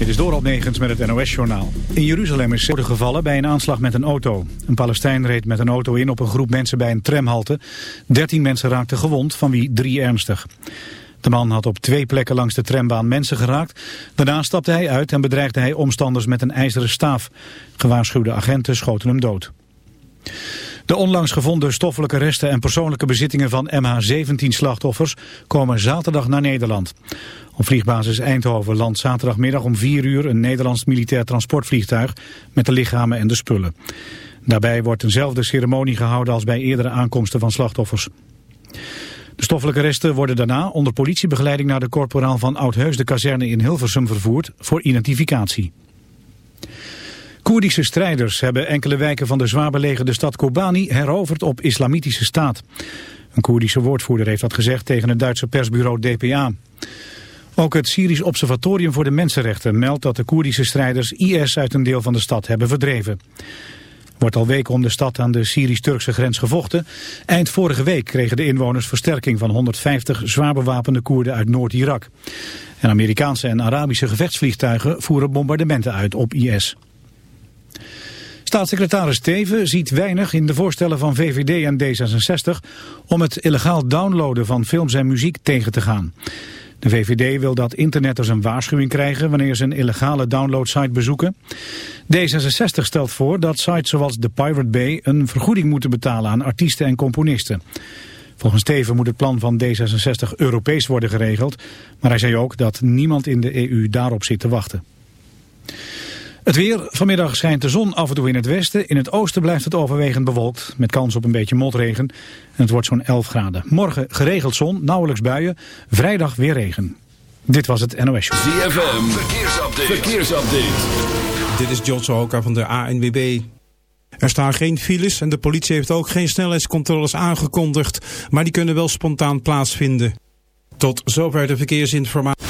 Dit is Doral Negens met het NOS-journaal. In Jeruzalem is worden gevallen bij een aanslag met een auto. Een Palestijn reed met een auto in op een groep mensen bij een tramhalte. Dertien mensen raakten gewond, van wie drie ernstig. De man had op twee plekken langs de trambaan mensen geraakt. Daarna stapte hij uit en bedreigde hij omstanders met een ijzeren staaf. Gewaarschuwde agenten schoten hem dood. De onlangs gevonden stoffelijke resten en persoonlijke bezittingen van MH17-slachtoffers komen zaterdag naar Nederland. Op vliegbasis Eindhoven landt zaterdagmiddag om 4 uur een Nederlands militair transportvliegtuig met de lichamen en de spullen. Daarbij wordt eenzelfde ceremonie gehouden als bij eerdere aankomsten van slachtoffers. De stoffelijke resten worden daarna onder politiebegeleiding naar de korporaal van Oudheus de kazerne in Hilversum vervoerd voor identificatie. Koerdische strijders hebben enkele wijken van de zwaar belegerde stad Kobani heroverd op islamitische staat. Een Koerdische woordvoerder heeft dat gezegd tegen het Duitse persbureau DPA. Ook het Syrisch Observatorium voor de Mensenrechten meldt dat de Koerdische strijders IS uit een deel van de stad hebben verdreven. Wordt al weken om de stad aan de Syrisch-Turkse grens gevochten. Eind vorige week kregen de inwoners versterking van 150 zwaar bewapende Koerden uit Noord-Irak. En Amerikaanse en Arabische gevechtsvliegtuigen voeren bombardementen uit op IS. Staatssecretaris Teven ziet weinig in de voorstellen van VVD en D66 om het illegaal downloaden van films en muziek tegen te gaan. De VVD wil dat internetters een waarschuwing krijgen wanneer ze een illegale downloadsite bezoeken. D66 stelt voor dat sites zoals The Pirate Bay een vergoeding moeten betalen aan artiesten en componisten. Volgens Teven moet het plan van D66 Europees worden geregeld, maar hij zei ook dat niemand in de EU daarop zit te wachten. Het weer. Vanmiddag schijnt de zon af en toe in het westen. In het oosten blijft het overwegend bewolkt. Met kans op een beetje motregen. En het wordt zo'n 11 graden. Morgen geregeld zon, nauwelijks buien. Vrijdag weer regen. Dit was het NOS Show. ZFM. Verkeersupdate. Verkeersupdate. Dit is John Sohoka van de ANWB. Er staan geen files en de politie heeft ook geen snelheidscontroles aangekondigd. Maar die kunnen wel spontaan plaatsvinden. Tot zover de verkeersinformatie.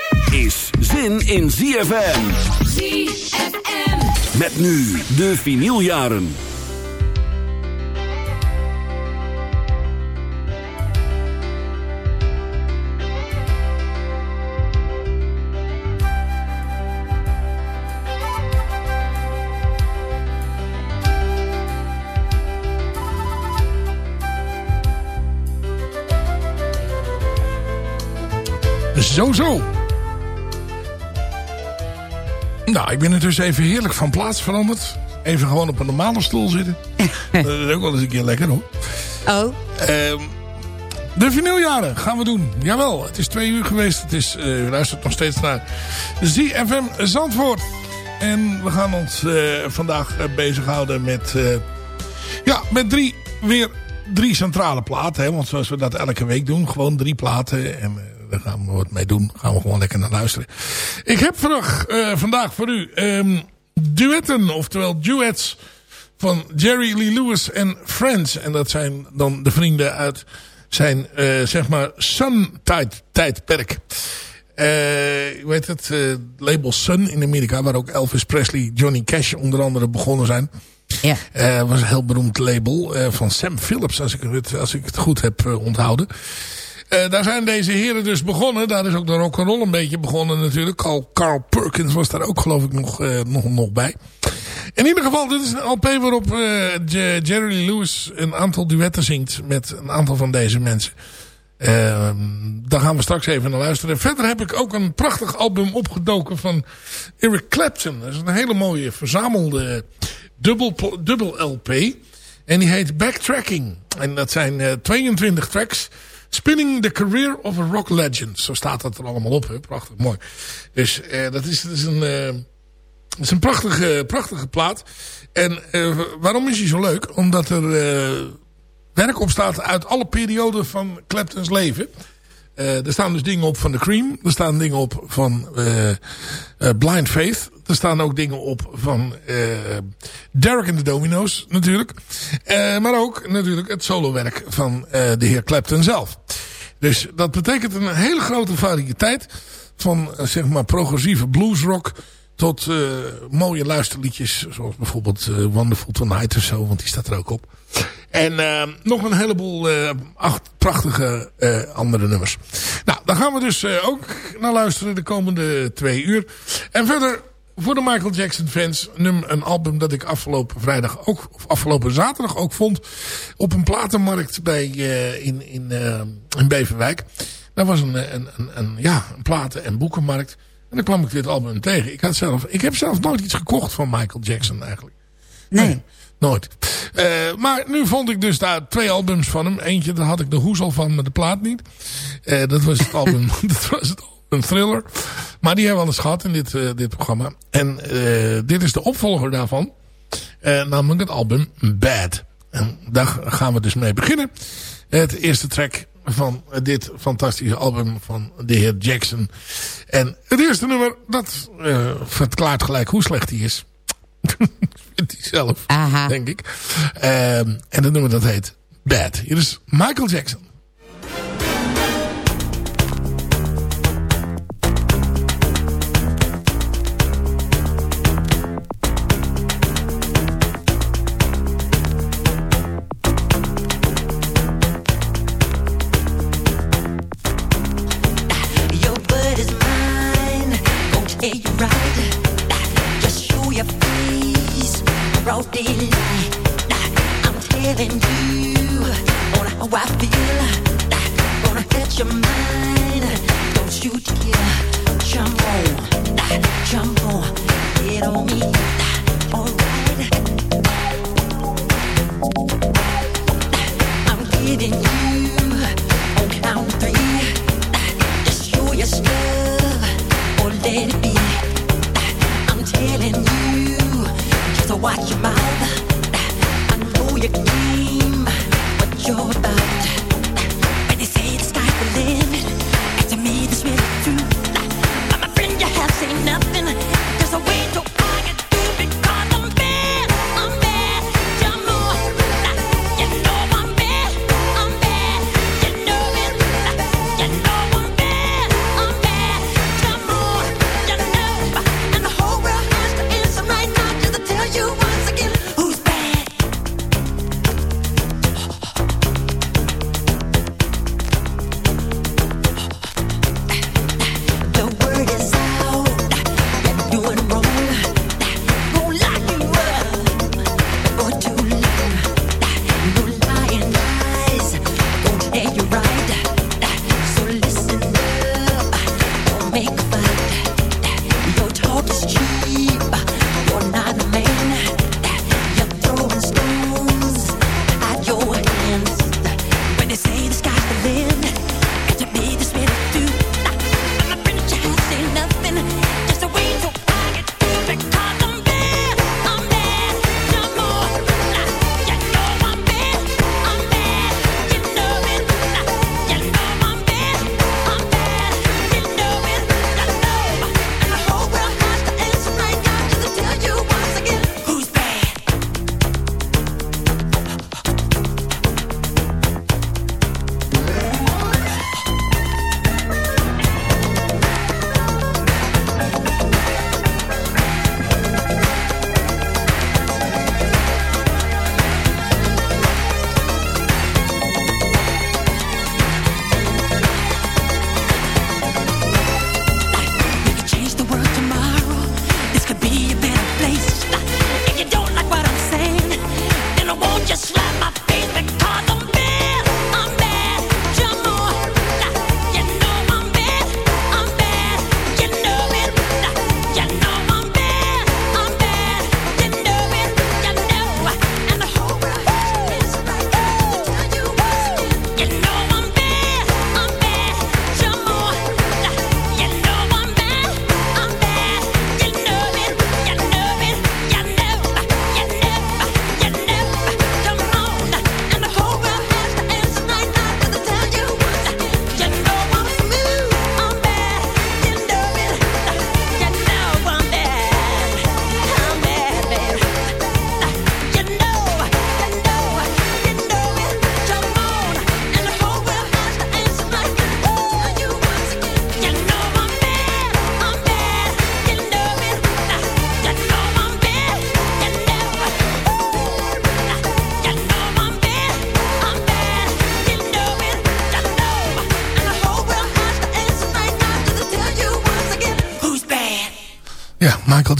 Is zin in ZFM. ZFM. Met nu de vinyljaren. Zo, zo. Nou, ik ben er dus even heerlijk van plaats veranderd. Even gewoon op een normale stoel zitten. dat is ook wel eens een keer lekker hoor. Oh. Ehm, de vinyljaren gaan we doen. Jawel, het is twee uur geweest. Het is, uh, u luistert nog steeds naar ZFM Zandvoort. En we gaan ons uh, vandaag uh, bezighouden met, ja, met drie weer drie centrale platen. Hè, want zoals we dat elke week doen. Gewoon drie platen. En daar gaan we wat mee doen. Gaan we gewoon lekker naar luisteren. Ik heb vandaag, uh, vandaag voor u um, duetten. Oftewel duets van Jerry Lee Lewis en Friends. En dat zijn dan de vrienden uit zijn, uh, zeg maar, Sun-tijdperk. Uh, weet het, uh, label Sun in Amerika, waar ook Elvis Presley, Johnny Cash onder andere begonnen zijn. Ja. Uh, was een heel beroemd label van Sam Phillips, als ik het, als ik het goed heb onthouden. Daar zijn deze heren dus begonnen. Daar is ook de rock'n'roll een beetje begonnen natuurlijk. Carl, Carl Perkins was daar ook geloof ik nog, nog, nog bij. In ieder geval, dit is een LP waarop Jerry Lee Lewis een aantal duetten zingt met een aantal van deze mensen. Uh, daar gaan we straks even naar luisteren. Verder heb ik ook een prachtig album opgedoken van Eric Clapton. Dat is een hele mooie verzamelde dubbel, dubbel LP. En die heet Backtracking. En dat zijn uh, 22 tracks. Spinning the Career of a Rock Legend. Zo staat dat er allemaal op. Hè? Prachtig mooi. Dus uh, dat, is, dat is een... Dat is een prachtige, prachtige plaat. En uh, waarom is hij zo leuk? Omdat er uh, werk op staat uit alle perioden van Clapton's leven. Uh, er staan dus dingen op van The Cream. Er staan dingen op van Blind Faith. Er staan ook dingen op van Derek and the Dominoes natuurlijk. maar ook natuurlijk het solowerk van de heer Clapton zelf. Dus dat betekent een hele grote variëteit van zeg maar progressieve bluesrock tot mooie luisterliedjes. Zoals bijvoorbeeld Wonderful Tonight of zo. Want die staat er ook op. En nog een heleboel acht prachtige andere nummers. Nou, daar gaan we dus ook naar luisteren de komende twee uur. En verder voor de Michael Jackson fans een album dat ik afgelopen vrijdag ook, of afgelopen zaterdag ook vond. Op een platenmarkt bij, in, in, in Beverwijk. Dat was een, een, een, een, ja, een platen- en boekenmarkt. En dan kwam ik dit album tegen. Ik, had zelf, ik heb zelf nooit iets gekocht van Michael Jackson eigenlijk. Nee. nee nooit. Uh, maar nu vond ik dus daar twee albums van hem. Eentje, daar had ik de hoes al van, maar de plaat niet. Uh, dat was het album, dat was het album Thriller. Maar die hebben we al eens gehad in dit, uh, dit programma. En dit is de opvolger daarvan. namelijk het album Bad. En daar gaan we dus mee beginnen. Het eerste track van dit fantastische album van de heer Jackson. En het eerste nummer, dat verklaart gelijk hoe slecht hij is. Vindt hij zelf, Aha. denk ik. Uh, en het nummer dat heet Bad. Hier is Michael Jackson.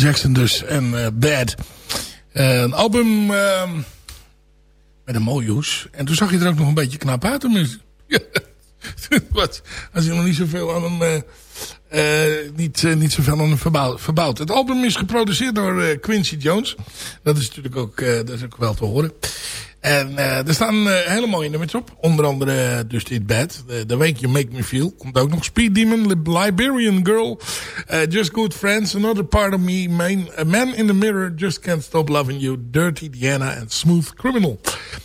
Jackson dus. En uh, Bad. Uh, een album uh, met een mooie hoes. En toen zag je er ook nog een beetje knap uit. Wat? Als je nog niet zoveel aan hem... Uh, niet, niet zoveel aan hem verbouwd. Het album is geproduceerd door Quincy Jones. Dat is natuurlijk ook, dat is ook wel te horen. En uh, er staan uh, hele mooie nummers op. Onder andere uh, dus dit bed. The Way You Make Me Feel. Komt ook nog Speed Demon, Liberian Girl. Just Good Friends, Another Part of Me. Main, A Man in the Mirror, Just Can't Stop Loving You. Dirty Diana en Smooth Criminal.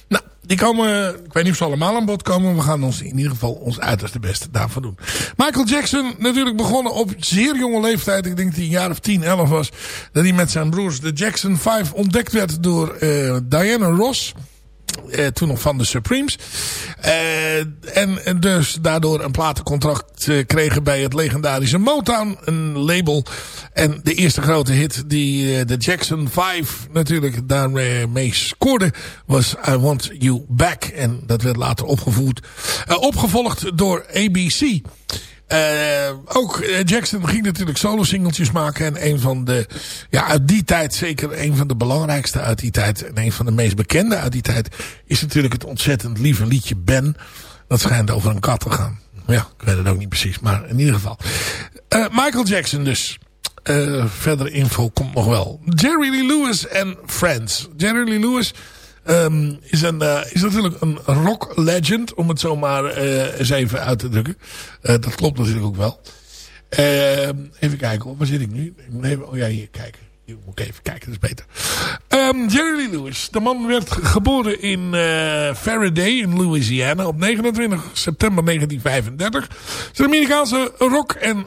Nou, die komen, ik weet niet of ze allemaal aan bod komen. We gaan ons in ieder geval ons uiterste beste daarvoor doen. Michael Jackson natuurlijk begonnen op zeer jonge leeftijd. Ik denk dat hij een jaar of 10, 11 was. Dat hij met zijn broers de Jackson 5 ontdekt werd door Diana Ross. Eh, toen nog van de Supremes. Eh, en dus daardoor een platencontract eh, kregen bij het legendarische Motown. Een label. En de eerste grote hit die de Jackson 5 natuurlijk daarmee scoorde was I Want You Back. En dat werd later opgevoerd, opgevolgd door ABC. Uh, ook Jackson ging natuurlijk solo singeltjes maken. En een van de, ja uit die tijd zeker een van de belangrijkste uit die tijd. En een van de meest bekende uit die tijd is natuurlijk het ontzettend lieve liedje Ben. Dat schijnt over een kat te gaan. Ja, ik weet het ook niet precies. Maar in ieder geval. Uh, Michael Jackson dus. Uh, verder info komt nog wel. Jerry Lee Lewis en Friends. Jerry Lee Lewis Um, is, een, uh, is natuurlijk een rock legend, om het zo maar uh, eens even uit te drukken. Uh, dat klopt natuurlijk ook wel. Ehm, even kijken, waar zit ik nu? Ik oh ja, hier kijken. Hier moet even kijken, dat is beter. Um, Jerry Lewis. De man werd geboren in Faraday in Louisiana op 29 september 1935. Is een Amerikaanse rock en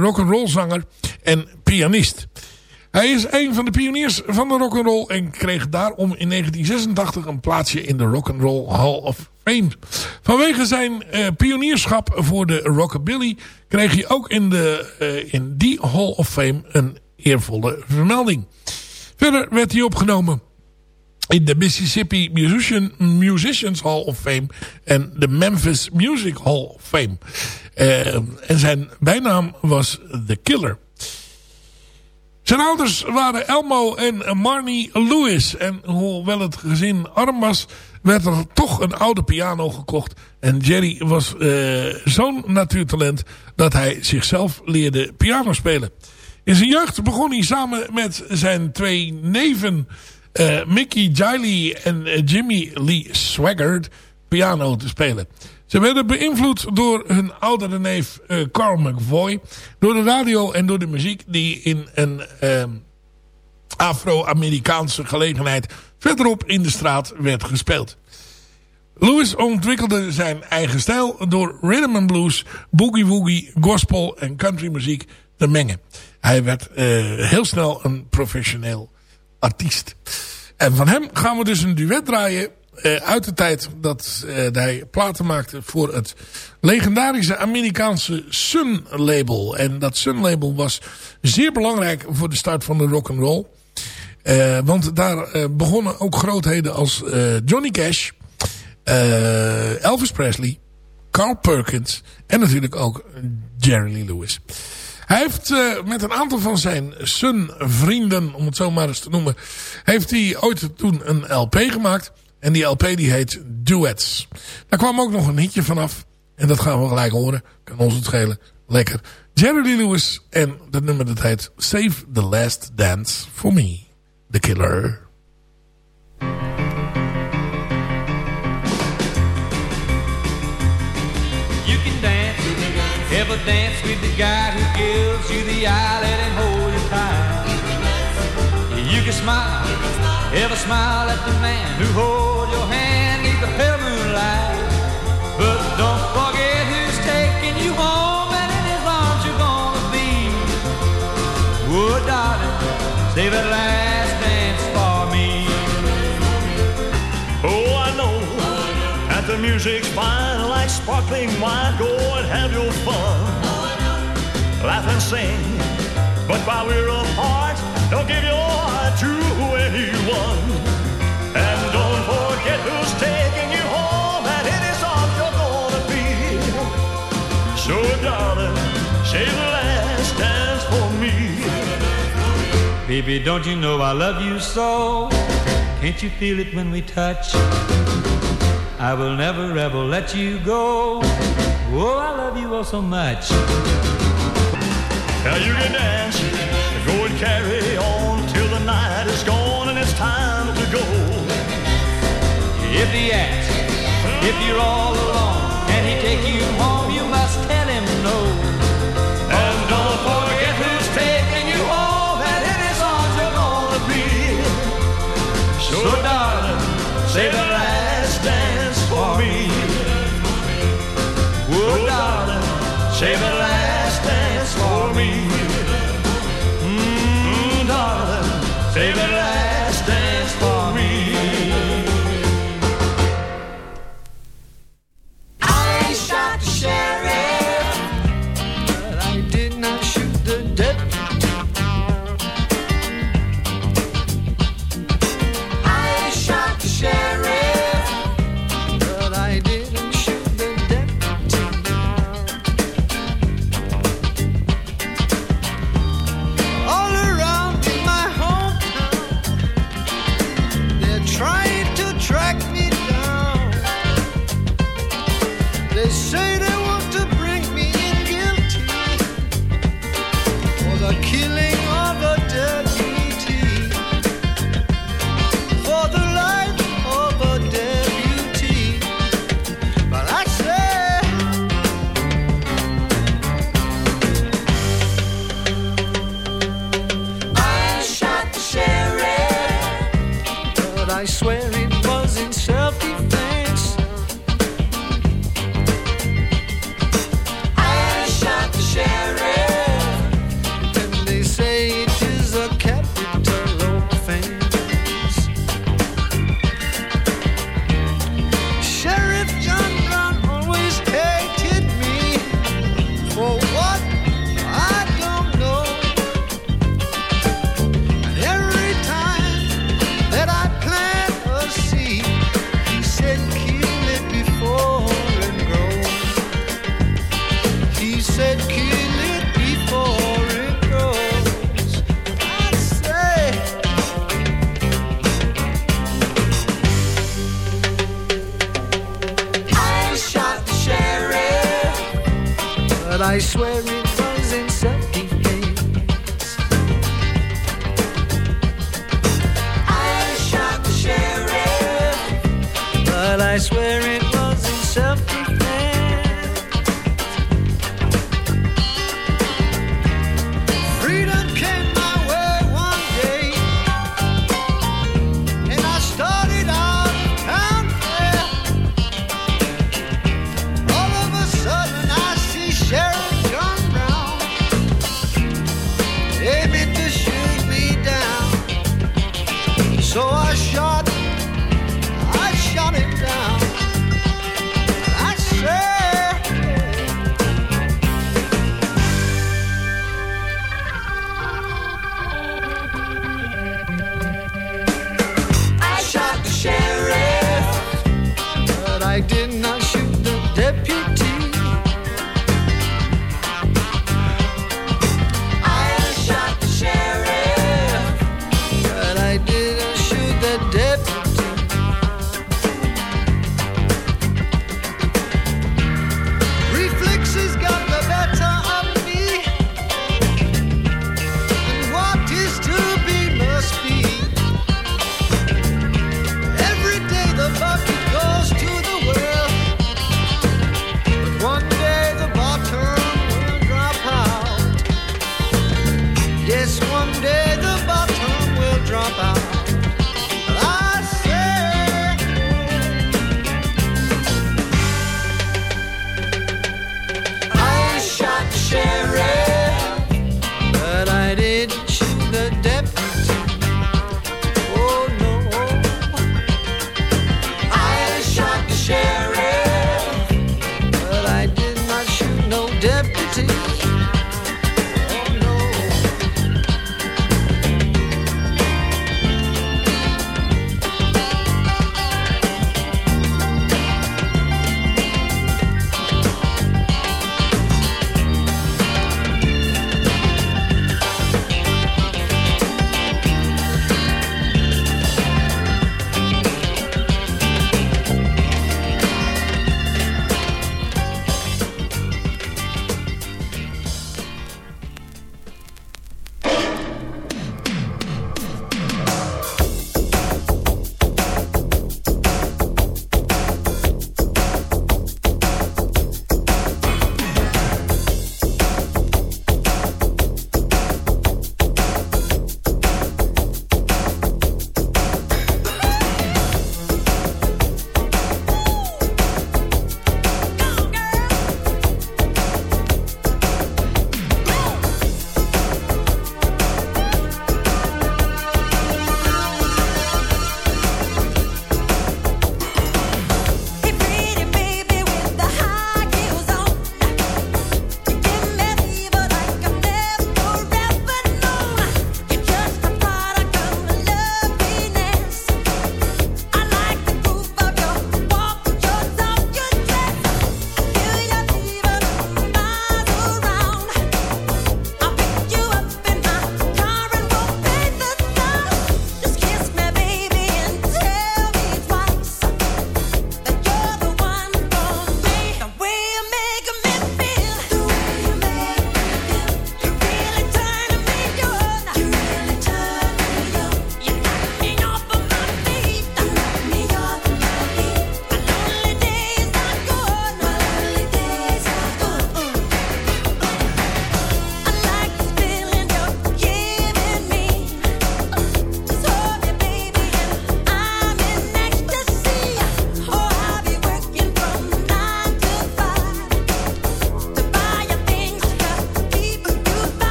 rock and roll zanger en pianist. Hij is een van de pioniers van de rock'n'roll en kreeg daarom in 1986 een plaatsje in de Rock'n'Roll Hall of Fame. Vanwege zijn uh, pionierschap voor de rockabilly kreeg hij ook in, de, uh, in die Hall of Fame een eervolle vermelding. Verder werd hij opgenomen in de Mississippi Musician, Musicians Hall of Fame en de Memphis Music Hall of Fame. Uh, en zijn bijnaam was The Killer. Zijn ouders waren Elmo en Marnie Lewis. En hoewel het gezin arm was, werd er toch een oude piano gekocht. En Jerry was uh, zo'n natuurtalent dat hij zichzelf leerde piano spelen. In zijn jeugd begon hij samen met zijn twee neven uh, Mickey Giley en uh, Jimmy Lee Swaggart piano te spelen. Ze werden beïnvloed door hun oudere neef uh, Carl McVoy. Door de radio en door de muziek die in een uh, Afro-Amerikaanse gelegenheid verderop in de straat werd gespeeld. Lewis ontwikkelde zijn eigen stijl door rhythm and blues, boogie woogie, gospel en country muziek te mengen. Hij werd uh, heel snel een professioneel artiest. En van hem gaan we dus een duet draaien uh, uit de tijd dat uh, hij platen maakte voor het legendarische Amerikaanse Sun label. En dat Sun label was zeer belangrijk voor de start van de rock and roll. Uh, want daar begonnen ook grootheden als Johnny Cash, Elvis Presley, Carl Perkins en natuurlijk ook Jerry Lee Lewis. Hij heeft met een aantal van zijn Sun-vrienden, om het zo maar eens te noemen... heeft hij ooit toen een LP gemaakt. En die LP die heet Duets. Daar kwam ook nog een hitje vanaf. En dat gaan we gelijk horen. Kan ons het schelen. Lekker. Jerry Lewis. En dat nummer dat heet Save the Last Dance for Me. The Killer. You can dance. Ever dance with the guy who gives you the eye, let him hold you tight. You can smile. Ever smile at the man who holds your hand neath the pale moonlight. But don't forget who's taking you home and in his arms you're gonna be. Wood, darling, save that last dance for me. Oh, I know that the music's fine like sparkling wine. Go and have your fun. Laugh and sing. But while we're apart, don't give your heart to anyone. And don't forget who's taking you home, and it is all you're gonna be. So, darling, say the last dance for me. Baby, don't you know I love you so? Can't you feel it when we touch? I will never ever let you go. Oh, I love you all so much. Now you can dance, go and carry on till the night is gone and it's time to go. If he asks, if you're all alone, can he take you home, you might.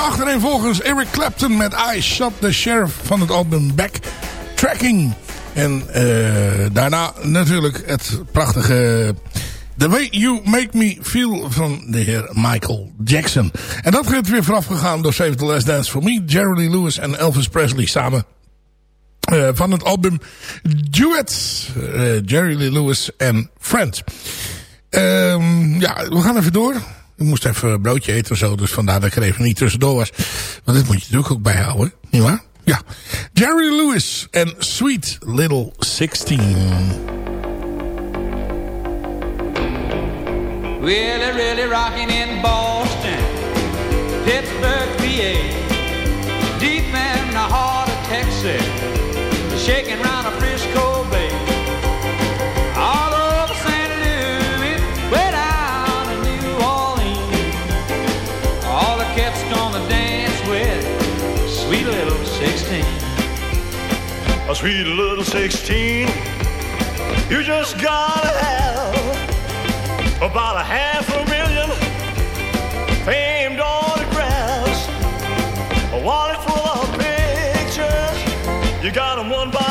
Achtereenvolgens Eric Clapton met I Shot the Sheriff van het album Backtracking. En uh, daarna natuurlijk het prachtige The Way You Make Me Feel van de heer Michael Jackson. En dat werd weer voorafgegaan door Save the Last Dance for Me, Jerry Lee Lewis en Elvis Presley samen. Uh, van het album Duets, uh, Jerry Lee Lewis en Friends. Um, ja, we gaan even door. Ik moest even een broodje eten of zo, dus vandaar dat ik er even niet tussendoor was. Want dit moet je natuurlijk ook bijhouden, nietwaar? Ja. Jerry Lewis en Sweet Little 16. Really, really rocking in Boston, Pittsburgh, PA, deep in the heart of Texas, shaking round a Frisco A sweet little 16, you just gotta have about a half a million famed autographs, a wallet full of pictures. You got them one by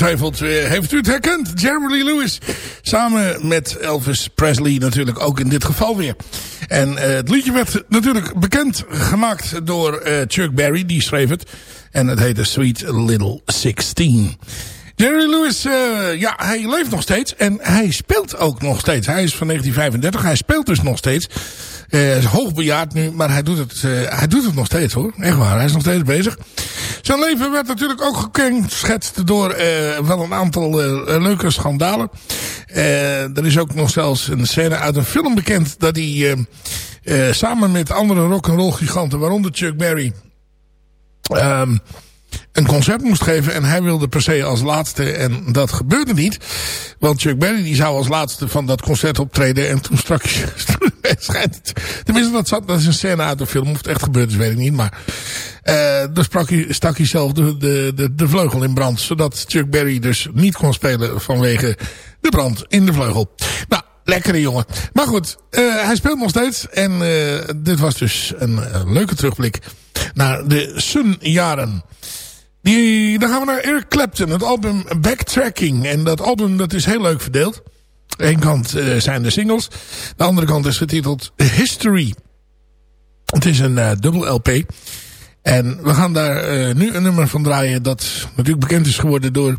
ongetwijfeld eh, heeft u het herkend. Lee Lewis. Samen met Elvis Presley natuurlijk ook in dit geval weer. En eh, het liedje werd natuurlijk bekend gemaakt door eh, Chuck Berry. Die schreef het. En het heette Sweet Little 16. Jerry Lewis, ja, hij leeft nog steeds. En hij speelt ook nog steeds. Hij is van 1935. Hij speelt dus nog steeds. Eh, Hij is hoogbejaard nu, maar hij doet, het, eh, hij doet het nog steeds hoor. Echt waar, hij is nog steeds bezig. Zijn leven werd natuurlijk ook gekenschetst door eh, wel een aantal leuke schandalen. Er is ook nog zelfs een scène uit een film bekend dat hij samen met andere rock'n'roll giganten, waaronder Chuck Berry, ehm, een concert moest geven. En hij wilde per se als laatste. En dat gebeurde niet. Want Chuck Berry die zou als laatste van dat concert optreden. En toen strak hij... schijnt het- Tenminste, dat, zat, dat is een scène uit de film. Of het echt gebeurd is, weet ik niet. Maar eh dan sprak hij, stak hij zelf de, de, de, vleugel in brand. Zodat Chuck Berry dus niet kon spelen vanwege de brand in de vleugel. Nou, lekkere jongen. Maar goed, eh, hij speelt nog steeds. En eh, dit was dus een, een leuke terugblik naar de Sun-jaren. Die, dan gaan we naar Eric Clapton, het album Backtracking. En dat album dat is heel leuk verdeeld. Eén kant eh, zijn de singles. De andere kant is getiteld History. Het is een eh, dubbel LP. En we gaan daar eh, nu een nummer van draaien dat natuurlijk bekend is geworden door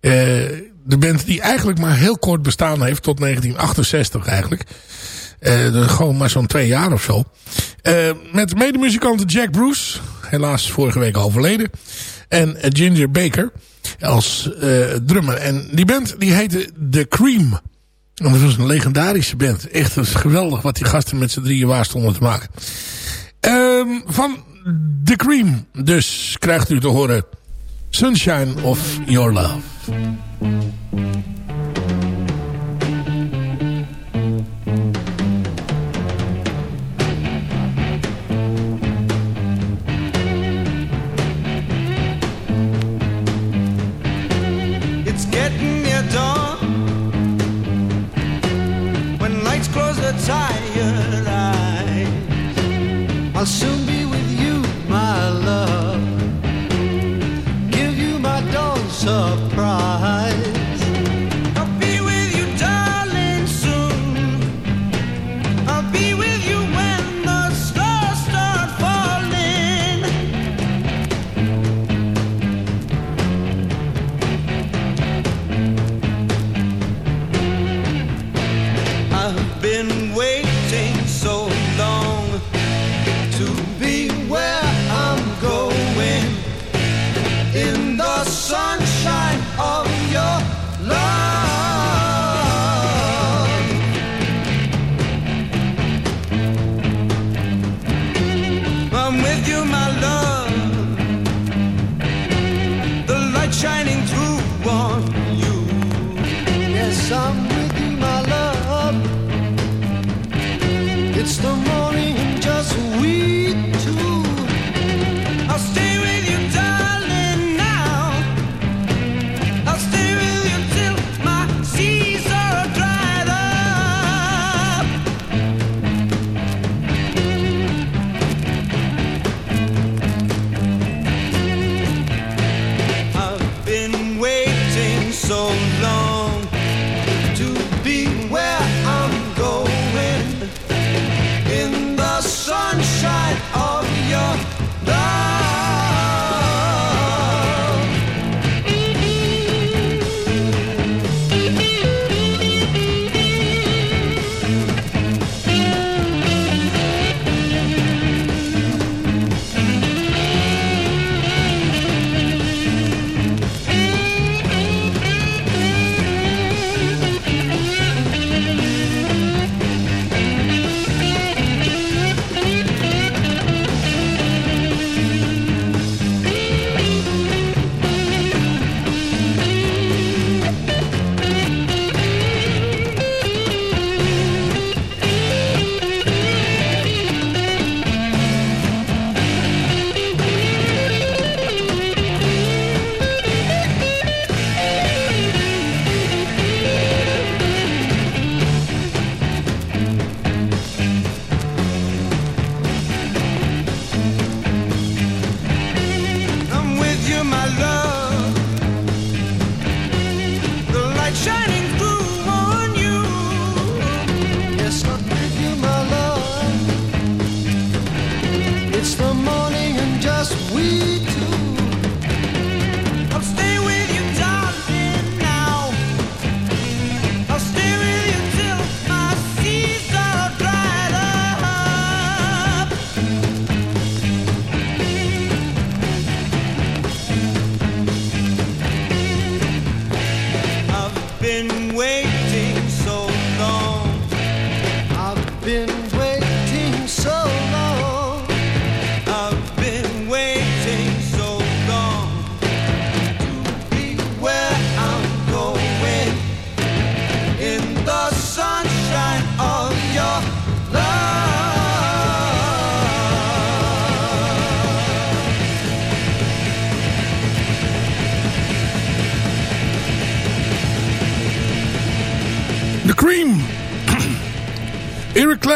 de band die eigenlijk maar heel kort bestaan heeft. Tot 1968 eigenlijk. Gewoon maar zo'n twee jaar of zo. Met medemuzikanten Jack Bruce. Helaas vorige week overleden. En Ginger Baker als uh, drummer. En die band die heette The Cream. Dat was een legendarische band. Echt geweldig wat die gasten met z'n drieën waar stonden te maken. Um, van The Cream dus krijgt u te horen Sunshine of Your Love.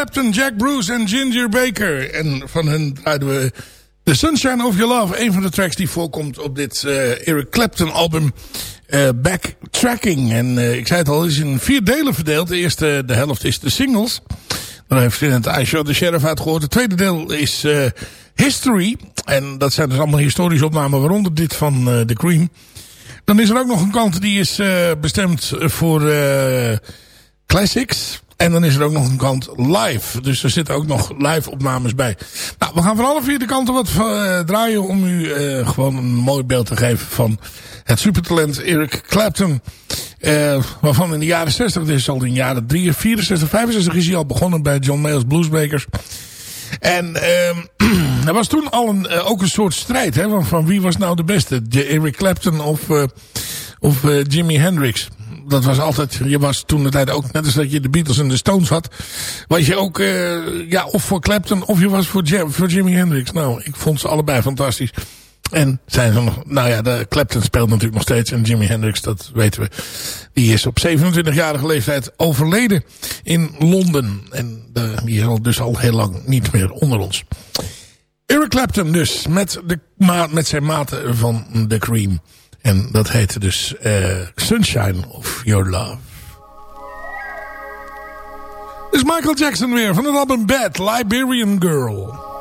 Clapton, Jack Bruce en Ginger Baker. En van hen draaiden we The Sunshine of Your Love. Een van de tracks die voorkomt op dit eh, Eric Clapton album. eh, Backtracking. En eh, ik zei het al, is in vier delen verdeeld. De eerste de helft is de singles. Dan heeft in het I Shot the Sheriff uitgehoord. Het tweede deel is History. En dat zijn dus allemaal historische opnamen. Waaronder dit van The Cream. Dan is er ook nog een kant die is bestemd voor classics. En dan is er ook nog een kant live. Dus er zitten ook nog live opnames bij. Nou, we gaan van alle vier de kanten wat uh, draaien om u gewoon een mooi beeld te geven van het supertalent Eric Clapton. waarvan in de jaren 60, dit is al in de jaren 3, 64, 65 is hij al begonnen bij John Mayall's Bluesbreakers. En uh, er was toen al een, ook een soort strijd. Hè, van, van wie was nou de beste? Eric Clapton of, of Jimi Hendrix? Dat was altijd, je was toen de tijd ook, net als dat je de Beatles en de Stones had, was je ook, ja, of voor Clapton of je was voor, voor Jimi Hendrix. Nou, ik vond ze allebei fantastisch. En zijn ze nog, nou ja, de Clapton speelt natuurlijk nog steeds. En Jimi Hendrix, dat weten we. Die is op 27-jarige leeftijd overleden in Londen. En uh, die is dus al heel lang niet meer onder ons. Eric Clapton dus, met, de, met zijn maten van The Cream. En dat heette dus uh, Sunshine of Your Love. Dit is Michael Jackson weer van het album Bad, Liberian Girl.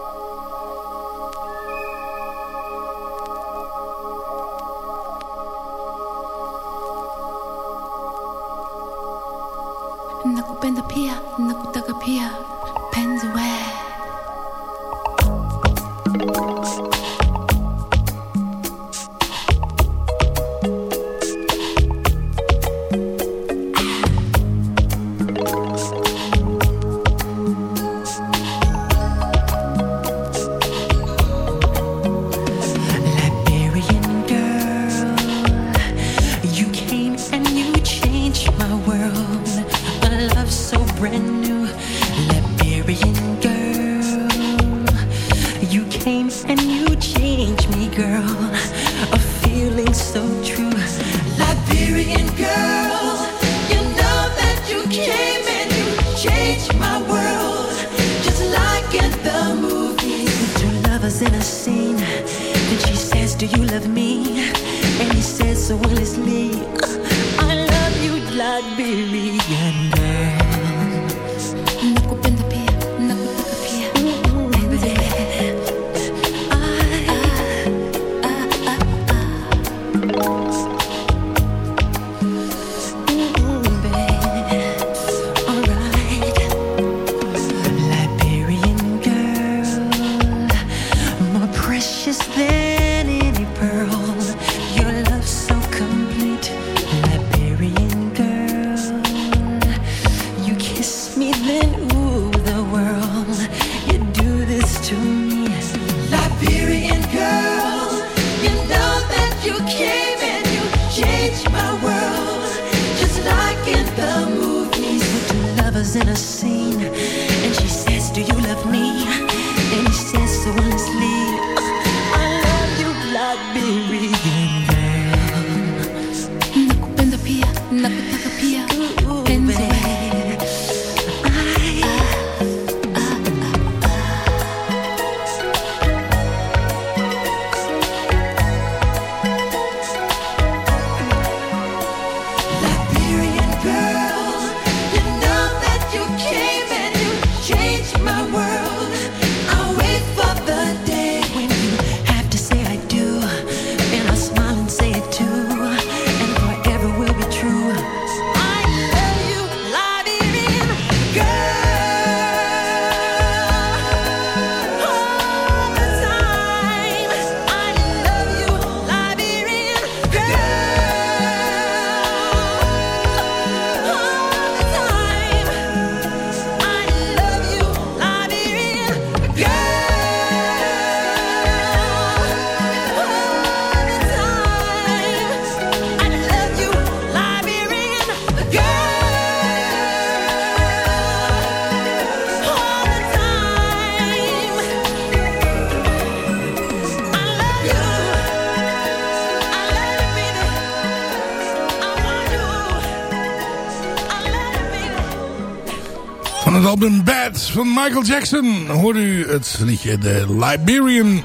Het album Bad van Michael Jackson hoort u het liedje The Liberian,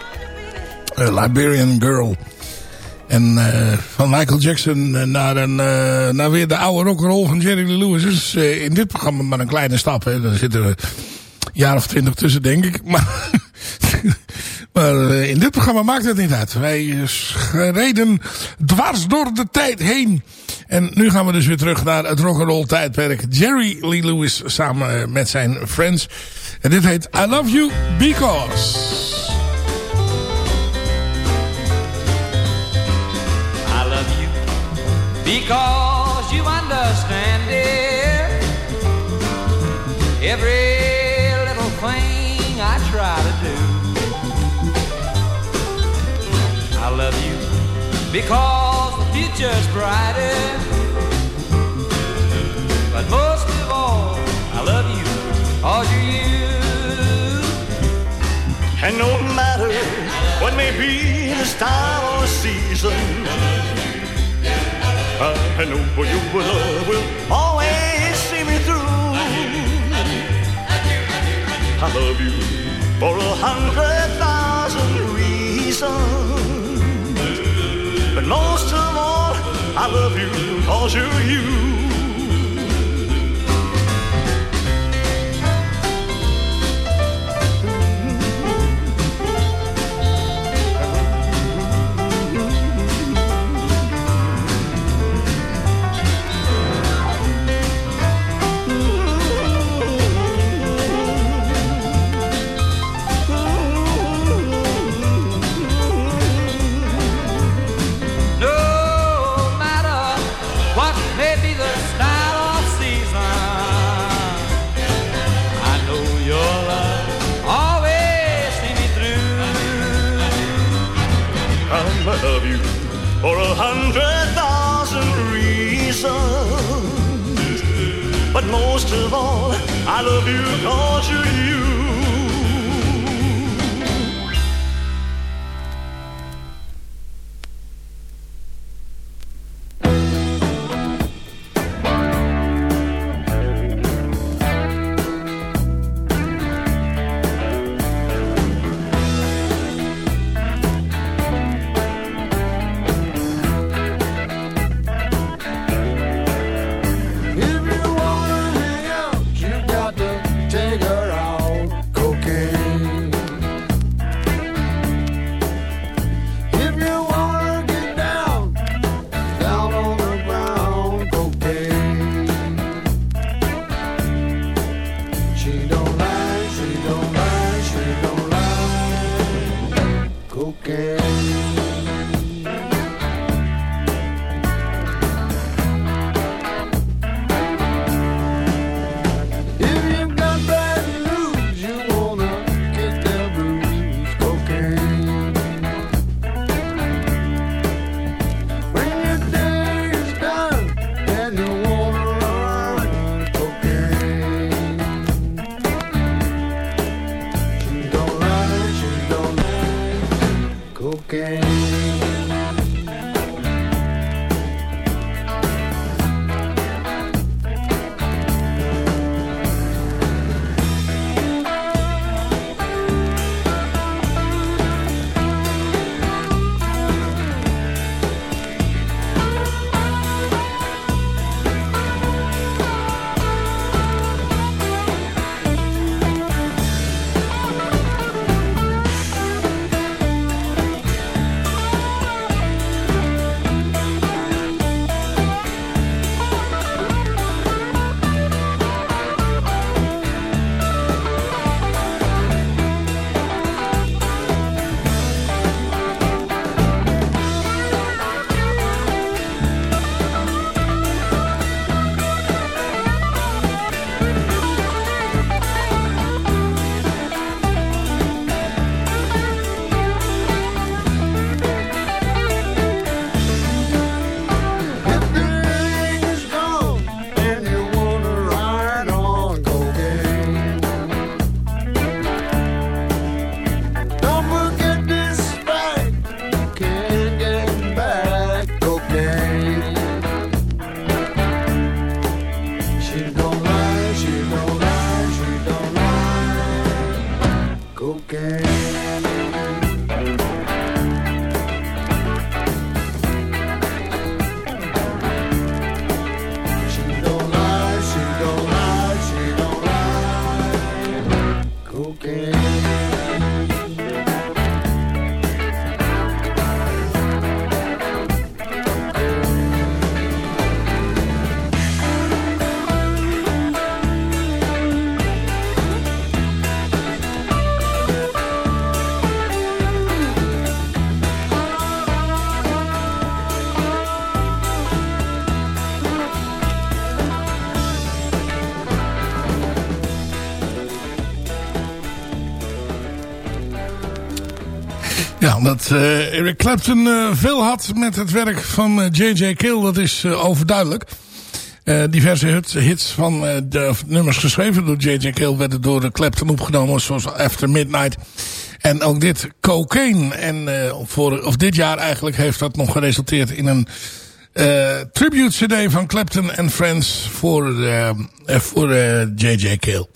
eh, Liberian Girl. En eh, van Michael Jackson eh, naar, een, weer de oude rock'n'roll van Jerry Lewis. is in dit programma maar een kleine stap. Hè. Daar zitten we een jaar of twintig tussen denk ik. Maar, Maar in dit programma maakt het niet uit. Wij reden dwars door de tijd heen. En nu gaan we dus weer terug naar het rock'n'roll tijdperk. Jerry Lee Lewis samen met zijn friends. En dit heet I Love You Because. I love you because you understand it. Every little thing I try to do. I love you because the future's brighter. And no matter what may be this time or season, I know you love will always see me through. I love you for a hundred thousand reasons, but most of all, I love you cause you're you. Ja, dat uh, Eric Clapton uh, veel had met het werk van J.J. Uh, Kill, dat is overduidelijk. diverse hits, van de nummers geschreven door J.J. Kill werden door Clapton opgenomen, zoals After Midnight. En ook dit Cocaine. En voor, of dit jaar eigenlijk heeft dat nog geresulteerd in een tribute cd van Clapton and Friends voor, voor J.J. Kill.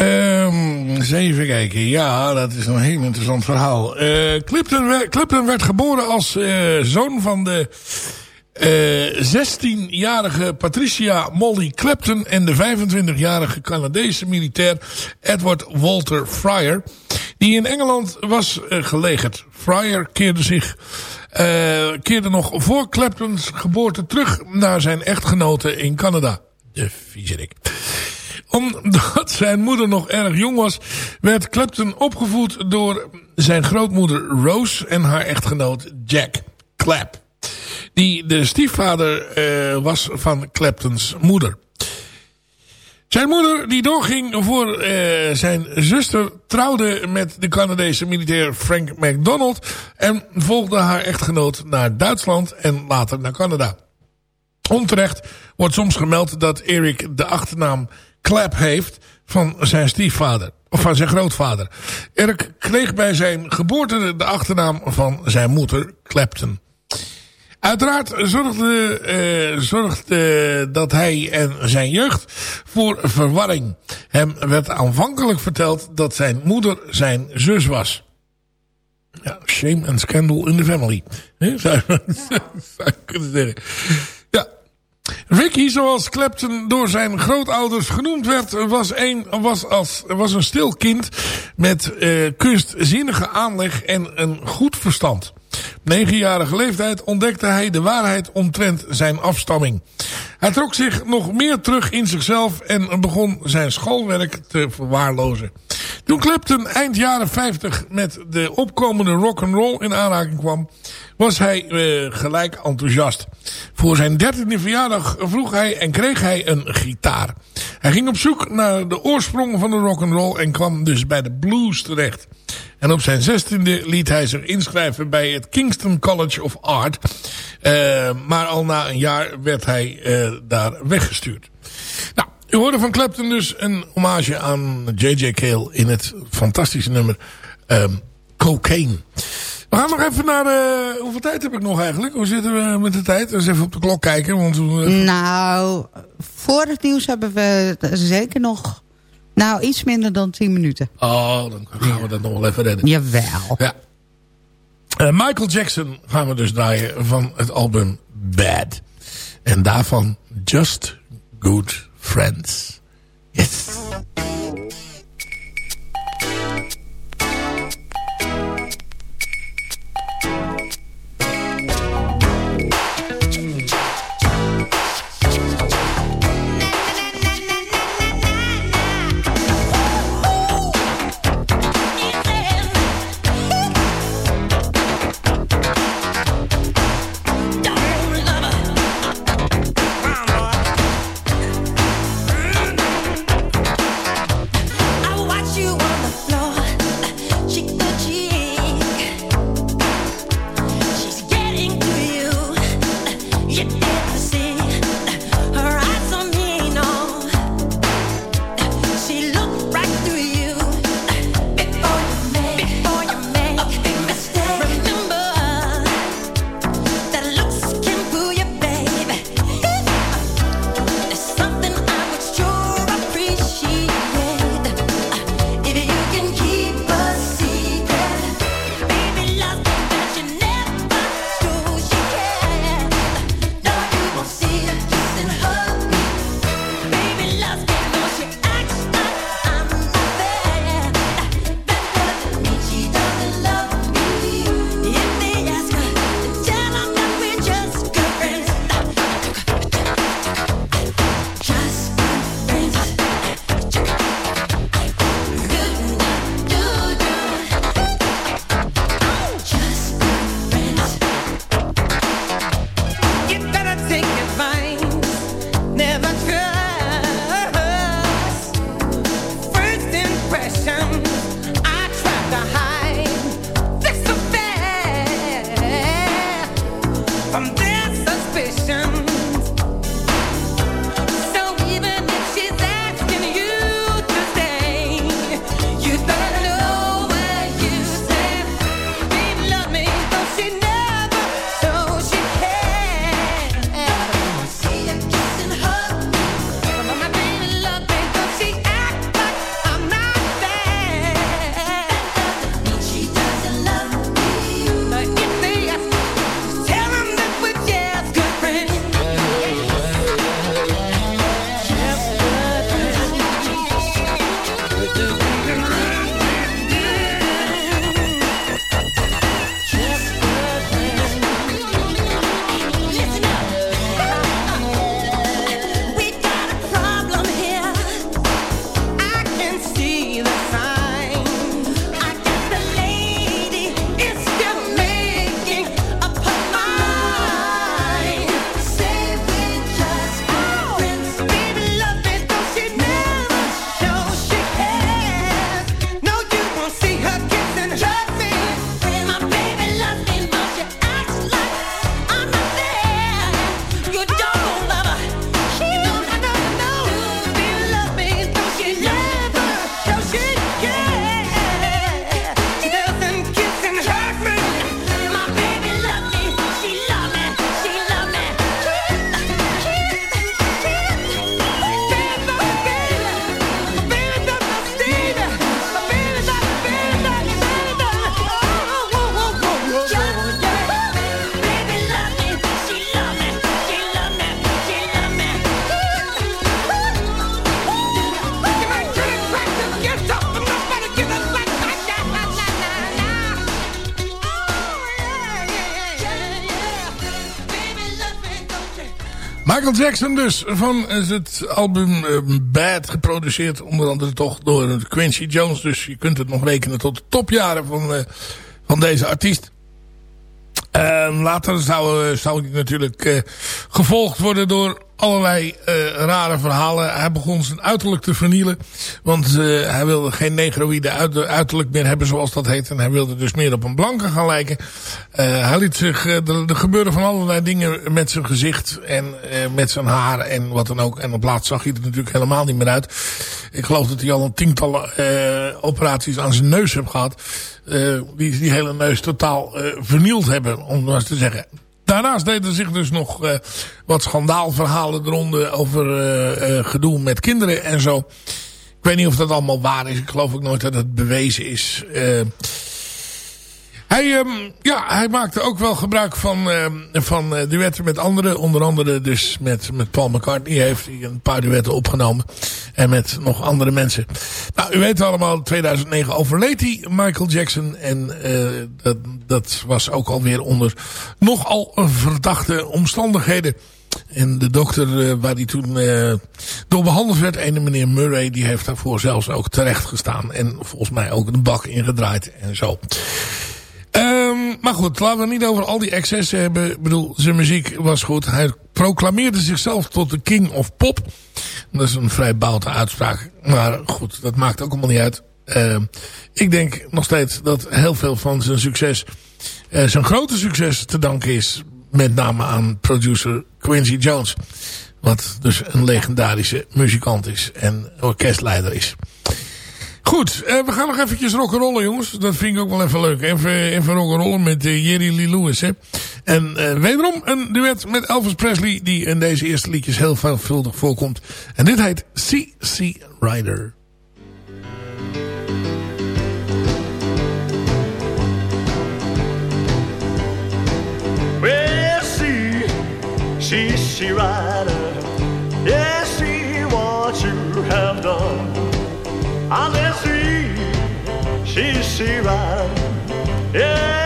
Um, eens even kijken. Ja, dat is een heel interessant verhaal. Uh, Clipton, werd, Clipton werd geboren als uh, zoon van de uh, eh, 16-jarige Patricia Molly Clapton en de 25-jarige Canadese militair Edward Walter Fryer, die in Engeland was gelegerd. Fryer keerde zich keerde nog voor Claptons geboorte terug naar zijn echtgenote in Canada. De viezerik omdat zijn moeder nog erg jong was, werd Clapton opgevoed door zijn grootmoeder Rose en haar echtgenoot Jack Clap. Die de stiefvader uh, was van Claptons moeder. Zijn moeder, die doorging voor uh, zijn zuster, trouwde met de Canadese militair Frank McDonald en volgde haar echtgenoot naar Duitsland en later naar Canada. Onterecht wordt soms gemeld dat Eric de achternaam Clap heeft van zijn stiefvader. Of van zijn grootvader. Eric kreeg bij zijn geboorte de achternaam van zijn moeder Clapton. Uiteraard zorgde, uh, zorgde dat hij en zijn jeugd voor verwarring. Hem werd aanvankelijk verteld dat zijn moeder zijn zus was. Ja, shame and scandal in the family. Zou je kunnen zeggen. Ricky, zoals Clapton door zijn grootouders genoemd werd, was een, was als, was een stil kind met uh, kunstzinnige aanleg en een goed verstand. negenjarige leeftijd ontdekte hij de waarheid omtrent zijn afstamming. Hij trok zich nog meer terug in zichzelf en begon zijn schoolwerk te verwaarlozen. Toen Clapton eind jaren 50 met de opkomende rock'n'roll in aanraking kwam, was hij uh, gelijk enthousiast. Voor zijn dertiende verjaardag vroeg hij en kreeg hij een gitaar. Hij ging op zoek naar de oorsprong van de rock'n'roll en kwam dus bij de blues terecht. En op zijn zestiende liet hij zich inschrijven bij het Kingston College of Art. Uh, maar al na een jaar werd hij uh, daar weggestuurd. Nou, u hoorde van Clapton dus een hommage aan J.J. Cale in het fantastische nummer um, Cocaine. We gaan nog even naar... Uh, hoeveel tijd heb ik nog eigenlijk? Hoe zitten we met de tijd? Dus even op de klok kijken. Want. Nou, voor het nieuws hebben we zeker nog... Nou, iets minder dan 10 minuten. Oh, dan gaan we dat nog wel even redden. Jawel. Ja. Uh, Michael Jackson gaan we dus draaien van het album Bad. En daarvan Just Good Friends. Yes. Jackson dus van het album uh, Bad geproduceerd onder andere toch door Quincy Jones. Dus je kunt het nog rekenen tot de topjaren van, van deze artiest. Uh, later zou, zou hij natuurlijk gevolgd worden door allerlei uh, rare verhalen. Hij begon zijn uiterlijk te vernielen. Want uh, hij wilde geen negroïde uiterlijk meer hebben zoals dat heet. En hij wilde dus meer op een blanke gaan lijken. Uh, hij liet zich, er, er gebeuren van allerlei dingen met zijn gezicht en met zijn haar en wat dan ook. En op laatst zag hij er natuurlijk helemaal niet meer uit. Ik geloof dat hij al een tientallen operaties aan zijn neus heeft gehad. die die hele neus totaal vernield hebben, om maar te zeggen. Daarnaast deden zich dus nog uh, wat schandaalverhalen eronder over uh, uh, gedoe met kinderen en zo. Ik weet niet of dat allemaal waar is. Ik geloof ook nooit dat het bewezen is. Hij, um, ja, hij maakte ook wel gebruik van, uh, van uh, duetten met anderen. Onder andere dus met, met Paul McCartney heeft hij een paar duetten opgenomen. En met nog andere mensen. Nou, u weet allemaal, in 2009 overleed hij, Michael Jackson. En uh, dat, dat was ook alweer onder nogal verdachte omstandigheden. En de dokter waar hij toen door behandeld werd, ene meneer Murray, die heeft daarvoor zelfs ook terecht gestaan. En volgens mij ook een bak ingedraaid en zo. Um, maar goed, laten we niet over al die excessen hebben. Ik bedoel, zijn muziek was goed. Hij proclameerde zichzelf tot de king of pop. Dat is een vrij boute uitspraak. Maar goed, dat maakt ook allemaal niet uit. Uh, ik denk nog steeds dat heel veel van zijn succes... Uh, zijn grote succes te danken is... met name aan producer Quincy Jones. Wat dus een legendarische muzikant is en orkestleider is. Goed, uh, we gaan nog eventjes rock'n'rollen jongens. Dat vind ik ook wel even leuk. Even, even rock'n'rollen met uh, Jerry Lee Lewis. Hè. En uh, wederom een duet met Elvis Presley. Die in deze eerste liedjes heel veelvuldig voorkomt. En dit heet C.C. Rider. Well, see. Rider. She see right. Yeah,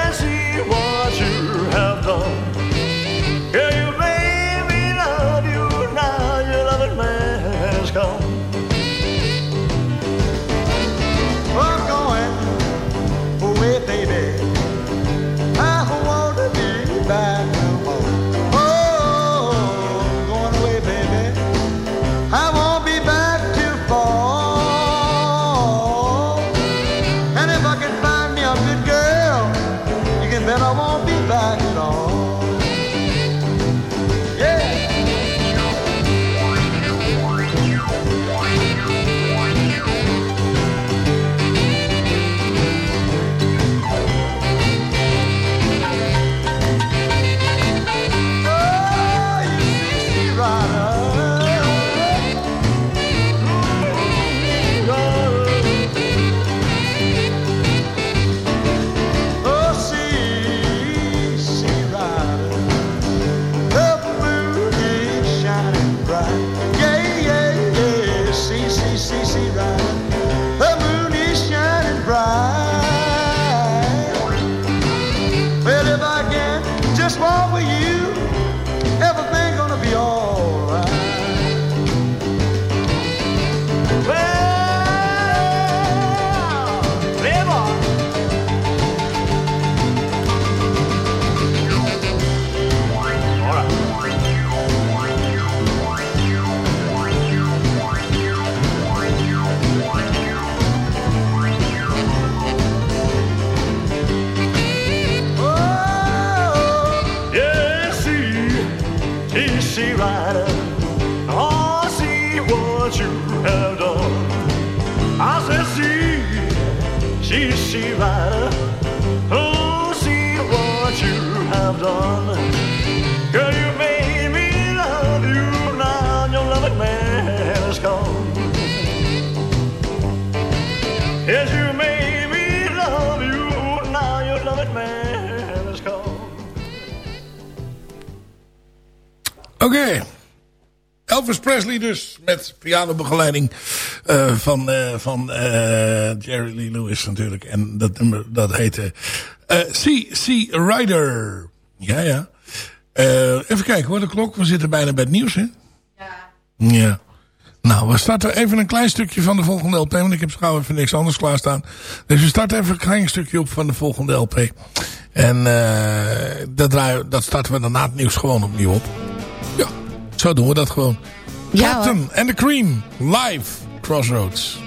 pianobegeleiding eh, van, eh, van eh, Jerry Lee Lewis natuurlijk. En dat nummer dat heette C.C. Rider. Ja, ja. Even kijken hoor, de klok. We zitten bijna bij het nieuws, hè? Ja. Ja. Nou, we starten even een klein stukje van de volgende LP. Want ik heb gauw even niks anders klaarstaan. Dus we starten even een klein stukje op van de volgende LP. En dat, draaien, dat starten we dan na het nieuws gewoon opnieuw op. Ja, zo doen we dat gewoon. Ja, Clapton en The Cream. Live. Crossroads.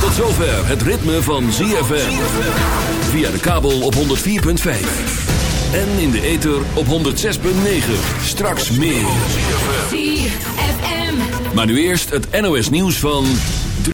Tot zover het ritme van ZFM. Via de kabel op 104.5. En in de ether op 106.9. Straks meer. ZFM. Maar nu eerst het NOS nieuws van...